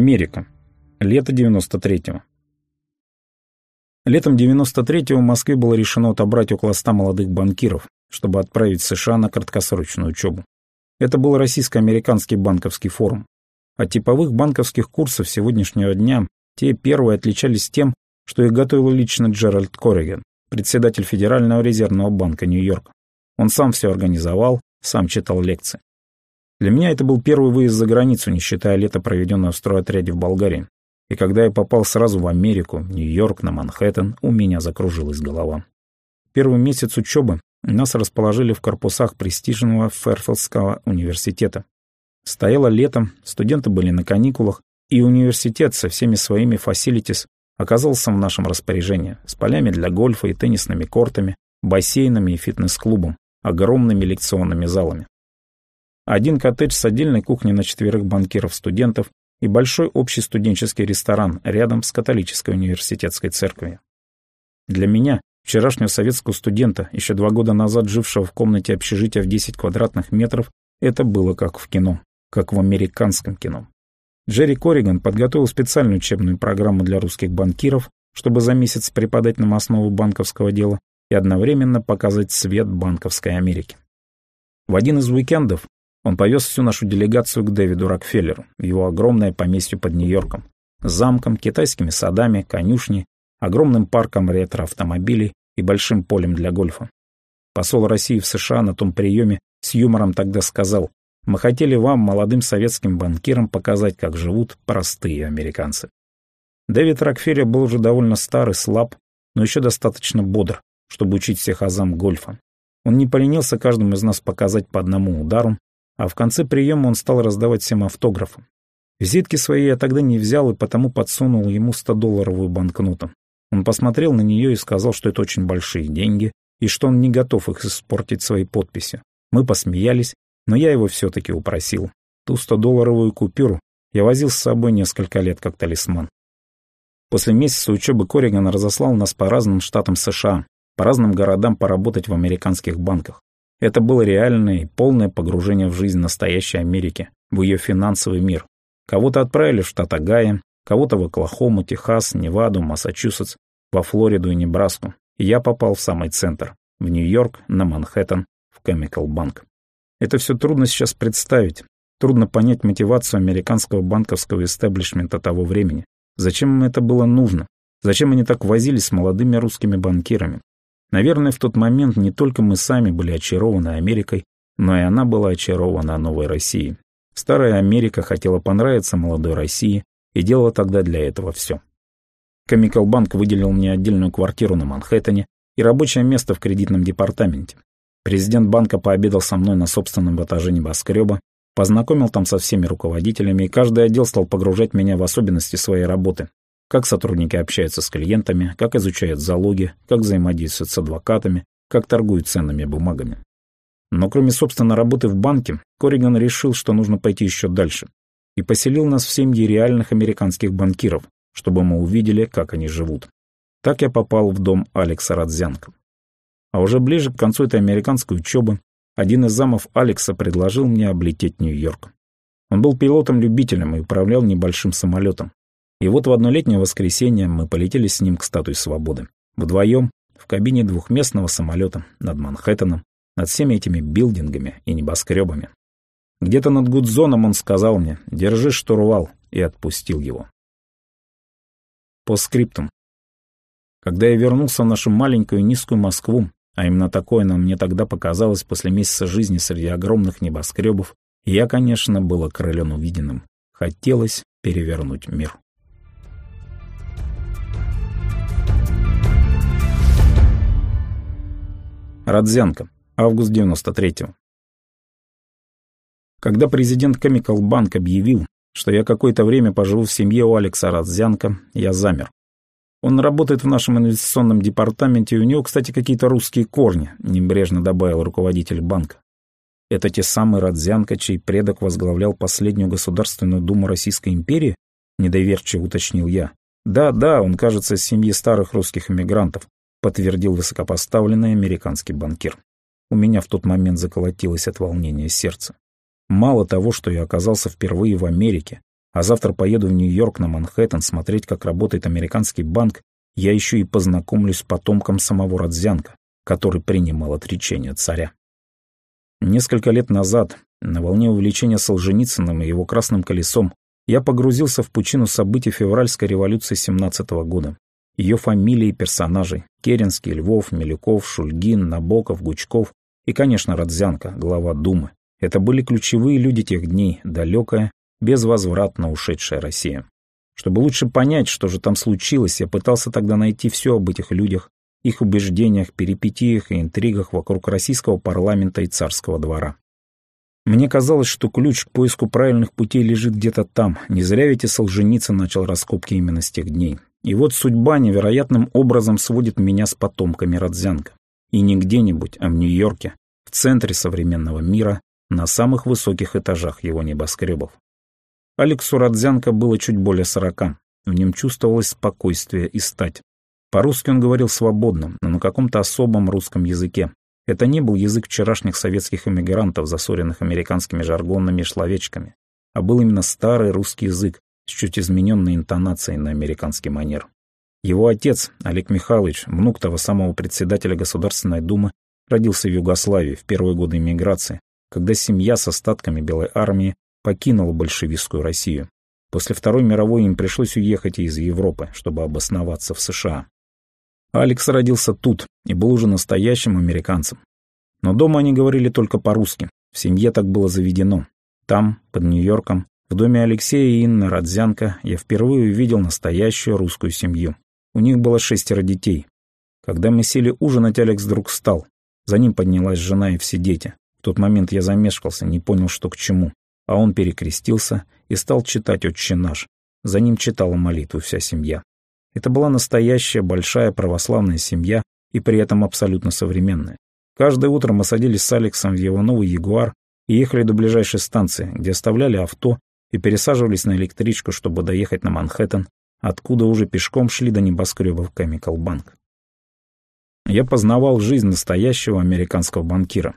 Америка. Лето 93-го. Летом 93-го в Москве было решено отобрать около 100 молодых банкиров, чтобы отправить в США на краткосрочную учебу. Это был российско-американский банковский форум. От типовых банковских курсов сегодняшнего дня те первые отличались тем, что их готовил лично Джеральд Корриген, председатель Федерального резервного банка Нью-Йорка. Он сам все организовал, сам читал лекции. Для меня это был первый выезд за границу, не считая лета, проведенного в стройотряде в Болгарии. И когда я попал сразу в Америку, Нью-Йорк, на Манхэттен, у меня закружилась голова. Первый месяц учебы нас расположили в корпусах престижного Ферфилдского университета. Стояло лето, студенты были на каникулах, и университет со всеми своими фасилитис оказался в нашем распоряжении, с полями для гольфа и теннисными кортами, бассейнами и фитнес-клубом, огромными лекционными залами один коттедж с отдельной кухней на четверых банкиров-студентов и большой общий студенческий ресторан рядом с католической университетской церковью. Для меня, вчерашнего советского студента, еще два года назад жившего в комнате общежития в 10 квадратных метров, это было как в кино, как в американском кино. Джерри Корриган подготовил специальную учебную программу для русских банкиров, чтобы за месяц преподать нам основу банковского дела и одновременно показать свет банковской Америки. В один из уикендов он повез всю нашу делегацию к Дэвиду Рокфеллеру, его огромное поместье под Нью-Йорком, замком, китайскими садами, конюшней, огромным парком ретро-автомобилей и большим полем для гольфа. Посол России в США на том приеме с юмором тогда сказал, «Мы хотели вам, молодым советским банкирам, показать, как живут простые американцы». Дэвид Рокфеллер был уже довольно стар и слаб, но еще достаточно бодр, чтобы учить всех азам гольфа. Он не поленился каждому из нас показать по одному удару, а в конце приема он стал раздавать всем автографы. Визитки свои я тогда не взял и потому подсунул ему 100-долларовую банкноту. Он посмотрел на нее и сказал, что это очень большие деньги, и что он не готов их испортить своей подписью. Мы посмеялись, но я его все-таки упросил. Ту 100-долларовую купюру я возил с собой несколько лет как талисман. После месяца учебы Корриган разослал нас по разным штатам США, по разным городам поработать в американских банках. Это было реальное и полное погружение в жизнь настоящей Америки, в ее финансовый мир. Кого-то отправили в штат Огайо, кого-то в Оклахому, Техас, Неваду, Массачусетс, во Флориду и Небраску. И я попал в самый центр, в Нью-Йорк, на Манхэттен, в Chemical Bank. Это все трудно сейчас представить. Трудно понять мотивацию американского банковского истеблишмента того времени. Зачем им это было нужно? Зачем они так возились с молодыми русскими банкирами? Наверное, в тот момент не только мы сами были очарованы Америкой, но и она была очарована новой Россией. Старая Америка хотела понравиться молодой России и делала тогда для этого все. Bank выделил мне отдельную квартиру на Манхэттене и рабочее место в кредитном департаменте. Президент банка пообедал со мной на собственном этаже небоскреба, познакомил там со всеми руководителями, и каждый отдел стал погружать меня в особенности своей работы, как сотрудники общаются с клиентами, как изучают залоги, как взаимодействуют с адвокатами, как торгуют ценными бумагами. Но кроме, собственно, работы в банке, Корриган решил, что нужно пойти еще дальше, и поселил нас в семьи реальных американских банкиров, чтобы мы увидели, как они живут. Так я попал в дом Алекса Радзянко. А уже ближе к концу этой американской учебы один из замов Алекса предложил мне облететь Нью-Йорк. Он был пилотом-любителем и управлял небольшим самолетом, и вот в одно летнее воскресенье мы полетели с ним к Статуе Свободы. Вдвоем, в кабине двухместного самолета над Манхэттеном, над всеми этими билдингами и небоскребами. Где-то над Гудзоном он сказал мне «Держи штурвал» и отпустил его. По скриптум. Когда я вернулся в нашу маленькую низкую Москву, а именно такое нам мне тогда показалось после месяца жизни среди огромных небоскребов, я, конечно, был окрылен увиденным. Хотелось перевернуть мир. Родзянко. Август 93-го. Когда президент Chemical Bank объявил, что я какое-то время поживу в семье у Алекса Родзянко, я замер. Он работает в нашем инвестиционном департаменте, и у него, кстати, какие-то русские корни, небрежно добавил руководитель банка. Это те самые Родзянко, чей предок возглавлял последнюю Государственную Думу Российской империи? Недоверчиво уточнил я. Да, да, он, кажется, из семьи старых русских эмигрантов подтвердил высокопоставленный американский банкир. У меня в тот момент заколотилось от волнения сердце. Мало того, что я оказался впервые в Америке, а завтра поеду в Нью-Йорк на Манхэттен смотреть, как работает американский банк, я еще и познакомлюсь с потомком самого Родзянка, который принимал отречение царя. Несколько лет назад, на волне увлечения Солженицыным и его красным колесом, я погрузился в пучину событий февральской революции 17 -го года. Ее фамилии и персонажи – Керенский, Львов, Милюков, Шульгин, Набоков, Гучков и, конечно, Родзянко, глава Думы. Это были ключевые люди тех дней, далекая, безвозвратно ушедшая Россия. Чтобы лучше понять, что же там случилось, я пытался тогда найти все об этих людях, их убеждениях, перипетиях и интригах вокруг российского парламента и царского двора. Мне казалось, что ключ к поиску правильных путей лежит где-то там. Не зря ведь и Солженицын начал раскопки именно с тех дней. И вот судьба невероятным образом сводит меня с потомками Родзянка. И не где-нибудь, а в Нью-Йорке, в центре современного мира, на самых высоких этажах его небоскребов. Алексу Родзянко было чуть более сорока. В нем чувствовалось спокойствие и стать. По-русски он говорил свободно, но на каком-то особом русском языке. Это не был язык вчерашних советских эмигрантов, засоренных американскими жаргонными словечками, а был именно старый русский язык с чуть измененной интонацией на американский манер. Его отец, Олег Михайлович, внук того самого председателя Государственной Думы, родился в Югославии в первые годы эмиграции, когда семья с остатками Белой армии покинула большевистскую Россию. После Второй мировой им пришлось уехать из Европы, чтобы обосноваться в США. Алекс родился тут и был уже настоящим американцем. Но дома они говорили только по-русски, в семье так было заведено. Там, под Нью-Йорком, в доме Алексея и Инны Родзянко я впервые увидел настоящую русскую семью. У них было шестеро детей. Когда мы сели ужинать, Алекс вдруг встал. За ним поднялась жена и все дети. В тот момент я замешкался, не понял, что к чему а он перекрестился и стал читать «Отче наш». За ним читала молитву вся семья. Это была настоящая большая православная семья и при этом абсолютно современная. Каждое утро мы садились с Алексом в его новый Ягуар и ехали до ближайшей станции, где оставляли авто и пересаживались на электричку, чтобы доехать на Манхэттен, откуда уже пешком шли до небоскребов Chemical Bank. Я познавал жизнь настоящего американского банкира.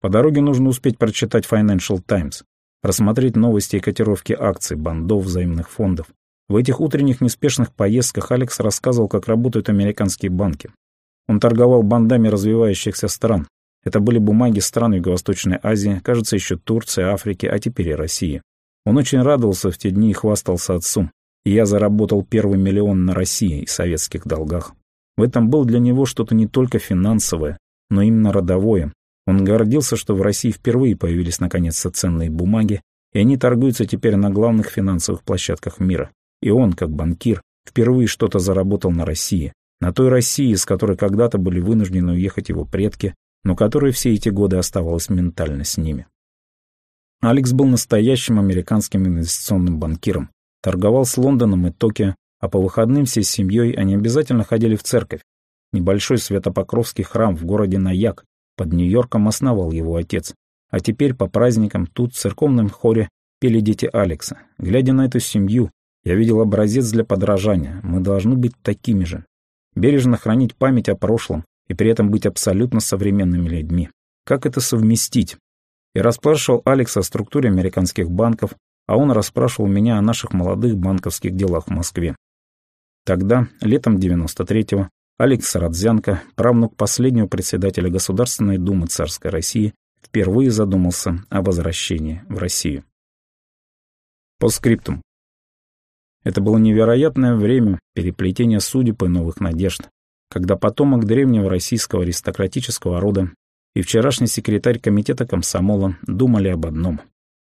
По дороге нужно успеть прочитать Financial Times, рассмотреть новости и котировки акций, бандов, взаимных фондов. В этих утренних неспешных поездках Алекс рассказывал, как работают американские банки. Он торговал бандами развивающихся стран. Это были бумаги стран Юго-Восточной Азии, кажется, еще Турции, Африки, а теперь и России. Он очень радовался в те дни и хвастался отцу. И я заработал первый миллион на России и советских долгах. В этом был для него что-то не только финансовое, но именно родовое, он гордился, что в России впервые появились наконец-то ценные бумаги, и они торгуются теперь на главных финансовых площадках мира. И он, как банкир, впервые что-то заработал на России, на той России, с которой когда-то были вынуждены уехать его предки, но которая все эти годы оставалась ментально с ними. Алекс был настоящим американским инвестиционным банкиром, торговал с Лондоном и Токио, а по выходным всей семьей они обязательно ходили в церковь. Небольшой Святопокровский храм в городе Наяк, под Нью-Йорком основал его отец. А теперь по праздникам тут в церковном хоре пели дети Алекса. Глядя на эту семью, я видел образец для подражания. Мы должны быть такими же. Бережно хранить память о прошлом и при этом быть абсолютно современными людьми. Как это совместить? Я расспрашивал Алекса о структуре американских банков, а он расспрашивал меня о наших молодых банковских делах в Москве. Тогда, летом 93-го, Алекс Родзянко, правнук последнего председателя Государственной Думы царской России, впервые задумался о возвращении в Россию. По скриптум. Это было невероятное время переплетения судеб и новых надежд, когда потомок древнего российского аристократического рода и вчерашний секретарь комитета комсомола думали об одном.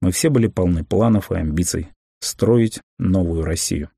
Мы все были полны планов и амбиций строить новую Россию.